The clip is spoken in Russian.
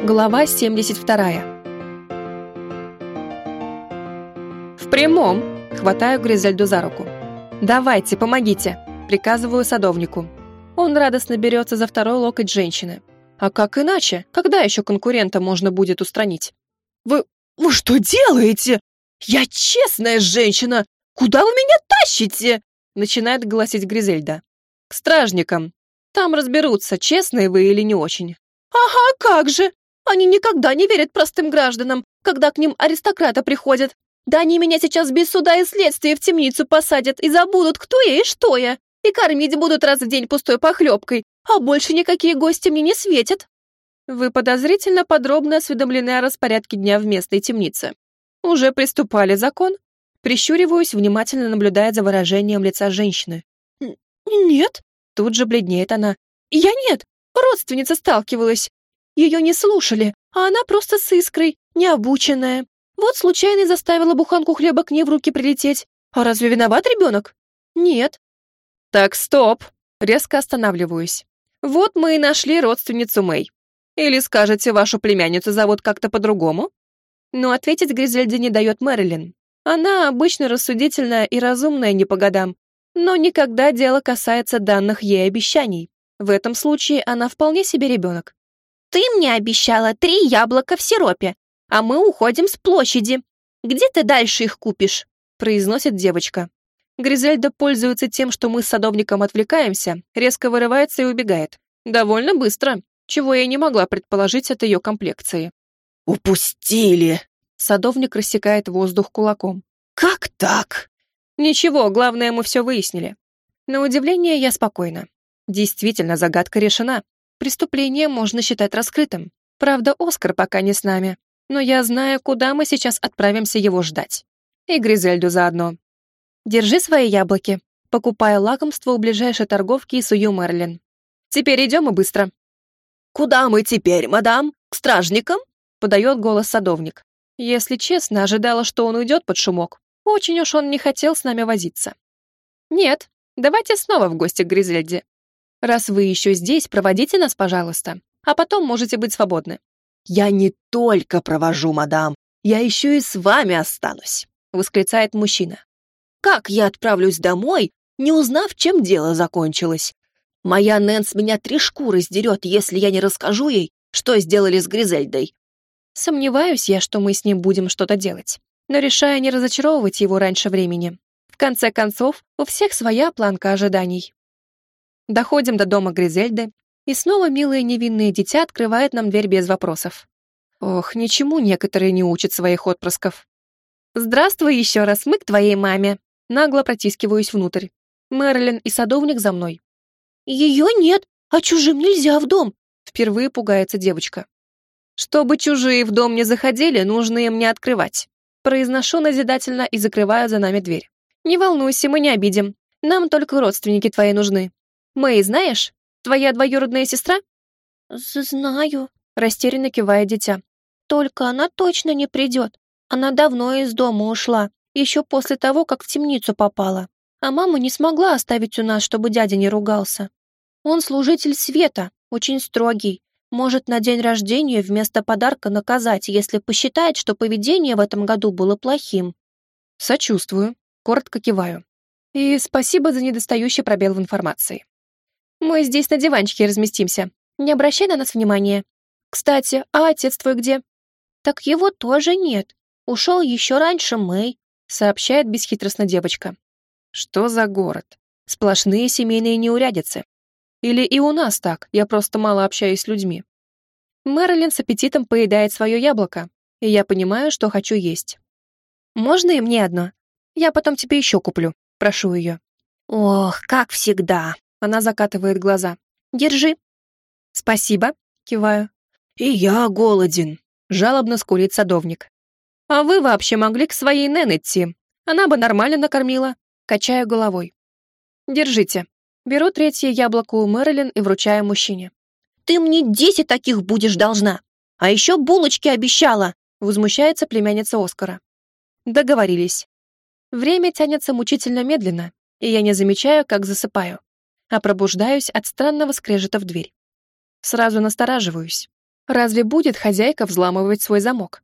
Глава 72. В прямом. Хватаю Гризельду за руку. «Давайте, помогите!» Приказываю садовнику. Он радостно берется за второй локоть женщины. А как иначе? Когда еще конкурента можно будет устранить? «Вы... вы что делаете? Я честная женщина! Куда вы меня тащите?» Начинает гласить Гризельда. «К стражникам. Там разберутся, честные вы или не очень». «Ага, как же! Они никогда не верят простым гражданам, когда к ним аристократы приходят. Да они меня сейчас без суда и следствия в темницу посадят и забудут, кто я и что я. И кормить будут раз в день пустой похлебкой, а больше никакие гости мне не светят». Вы подозрительно подробно осведомлены о распорядке дня в местной темнице. Уже приступали закон? Прищуриваюсь, внимательно наблюдая за выражением лица женщины. «Нет», тут же бледнеет она. «Я нет, родственница сталкивалась. Ее не слушали, а она просто с искрой, необученная. Вот случайно заставила буханку хлеба к ней в руки прилететь. А разве виноват ребенок? Нет. Так, стоп. Резко останавливаюсь. Вот мы и нашли родственницу Мэй. Или скажете, вашу племянницу зовут как-то по-другому? Но ответить Гризельде не дает Мэрилин. Она обычно рассудительная и разумная не по годам, но никогда дело касается данных ей обещаний. В этом случае она вполне себе ребенок. Ты мне обещала три яблока в сиропе, а мы уходим с площади. Где ты дальше их купишь?» произносит девочка. Гризельда пользуется тем, что мы с садовником отвлекаемся, резко вырывается и убегает. Довольно быстро, чего я не могла предположить от ее комплекции. «Упустили!» Садовник рассекает воздух кулаком. «Как так?» «Ничего, главное, мы все выяснили. На удивление, я спокойна. Действительно, загадка решена. Преступление можно считать раскрытым. Правда, Оскар пока не с нами. Но я знаю, куда мы сейчас отправимся его ждать. И Гризельду заодно. Держи свои яблоки. Покупая лакомство у ближайшей торговки и сую Мерлин. Теперь идем и быстро. «Куда мы теперь, мадам? К стражникам?» подает голос садовник. Если честно, ожидала, что он уйдет под шумок. Очень уж он не хотел с нами возиться. Нет, давайте снова в гости к Гризельде. Раз вы еще здесь, проводите нас, пожалуйста, а потом можете быть свободны». «Я не только провожу, мадам, я еще и с вами останусь», — восклицает мужчина. «Как я отправлюсь домой, не узнав, чем дело закончилось? Моя Нэнс меня три шкуры сдерет, если я не расскажу ей, что сделали с Гризельдой». Сомневаюсь я, что мы с ним будем что-то делать, но решаю не разочаровывать его раньше времени. В конце концов, у всех своя планка ожиданий. Доходим до дома Гризельды, и снова милое невинное дитя открывает нам дверь без вопросов. Ох, ничему некоторые не учат своих отпрысков. «Здравствуй еще раз, мы к твоей маме!» Нагло протискиваюсь внутрь. Мэрилин и садовник за мной. «Ее нет, а чужим нельзя в дом!» Впервые пугается девочка. «Чтобы чужие в дом не заходили, нужно им не открывать». Произношу назидательно и закрываю за нами дверь. «Не волнуйся, мы не обидим. Нам только родственники твои нужны. Мэй, знаешь? Твоя двоюродная сестра?» «Знаю», — растерянно кивает дитя. «Только она точно не придет. Она давно из дома ушла, еще после того, как в темницу попала. А мама не смогла оставить у нас, чтобы дядя не ругался. Он служитель света, очень строгий. Может на день рождения вместо подарка наказать, если посчитает, что поведение в этом году было плохим». «Сочувствую», — коротко киваю. «И спасибо за недостающий пробел в информации. Мы здесь на диванчике разместимся. Не обращай на нас внимания. Кстати, а отец твой где?» «Так его тоже нет. Ушел еще раньше Мэй», — сообщает бесхитростно девочка. «Что за город? Сплошные семейные неурядицы. Или и у нас так, я просто мало общаюсь с людьми». Мэрилин с аппетитом поедает свое яблоко, и я понимаю, что хочу есть. «Можно и мне одно? Я потом тебе еще куплю», — прошу ее. «Ох, как всегда», она закатывает глаза. «Держи». «Спасибо», — киваю. «И я голоден», — жалобно скулит садовник. «А вы вообще могли к своей Нэн идти. Она бы нормально накормила». Качаю головой. «Держите». Беру третье яблоко у Мэрилин и вручаю мужчине. «Ты мне десять таких будешь должна. А еще булочки обещала», — возмущается племянница Оскара. Договорились. Время тянется мучительно медленно, и я не замечаю, как засыпаю а пробуждаюсь от странного скрежета в дверь. Сразу настораживаюсь. Разве будет хозяйка взламывать свой замок?